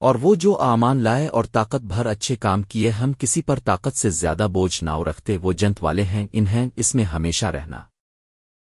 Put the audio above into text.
اور وہ جو آمان لائے اور طاقت بھر اچھے کام کیے ہم کسی پر طاقت سے زیادہ بوجھ نہ رکھتے وہ جنت والے ہیں، انہیں اس میں ہمیشہ رہنا۔